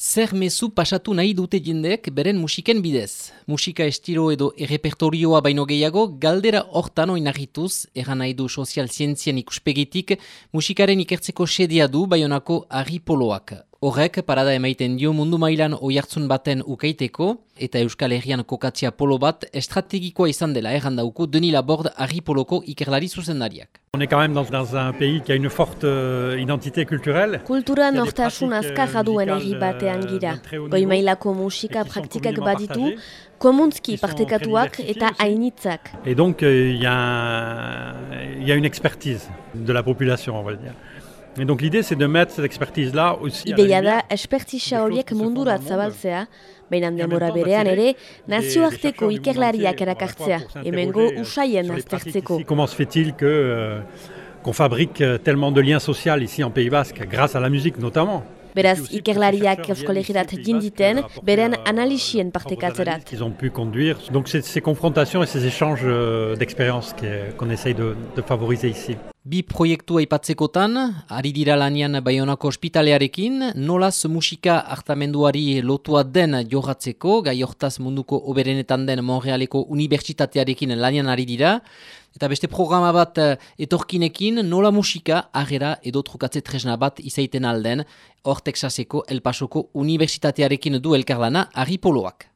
Zer mezu pasatu nahi dute jendeek beren musiken bidez. Musika estilo edo errepertorioa baino gehiago, galdera hortan oinagituz, egan nahi du sozial zientzien ikuspegitik, musikaren ikertzeko sedia du baionako poloak. Horrek, parada emaiten dio mundu mailan oiartzun baten ukaiteko, eta Euskal Herrian kokatzia polo bat estrategikoa izan dela errandauko Denis Laborde Poloko ikerlari zuzendariak. On est quand même dans, dans un pays qui a une forte euh, identité culturelle. Kultura nortasun azkarra duen herri batean gira. Goi mailako musika praktikak baditu, komuntzki partekatuak eta hainitzak. Et donc euh, il y, a, y a une expertise de la population, on va dire. Et donc l'idée c'est de mettre cette expertise là aussi Ideia da espertisa horiek mundurat zabaltzea, baina demora berean ere nazioarteko ikerlariak erakartzea, hemengo usaien aztertzeko. Comment se fait-il que euh, qu'on fabrique tellement de liens sociaux ici en Pays Basque grâce à la musique notamment? Beraz, ikerlariak euskolegirat jinditen, beren analisien partekatzerat. Ils ont pu conduire. Donc c'est ces confrontations et ces échanges euh, d'expériences qu'on essaye de, de favoriser ici. Bi proiektu aipatzekotan, ari dira lanian Bayonako ospitalearekin, nolaz musika hartamenduari lotua den johatzeko, gai hortaz munduko oberenetan den Montrealeko unibertsitatearekin lanian ari dira, eta beste programa bat eh, etorkinekin nola musika agera edo trukatze tresna bat izaiten alden, hor Texaseko El Pasoko unibertsitatearekin du elkarlana Ari Poloak.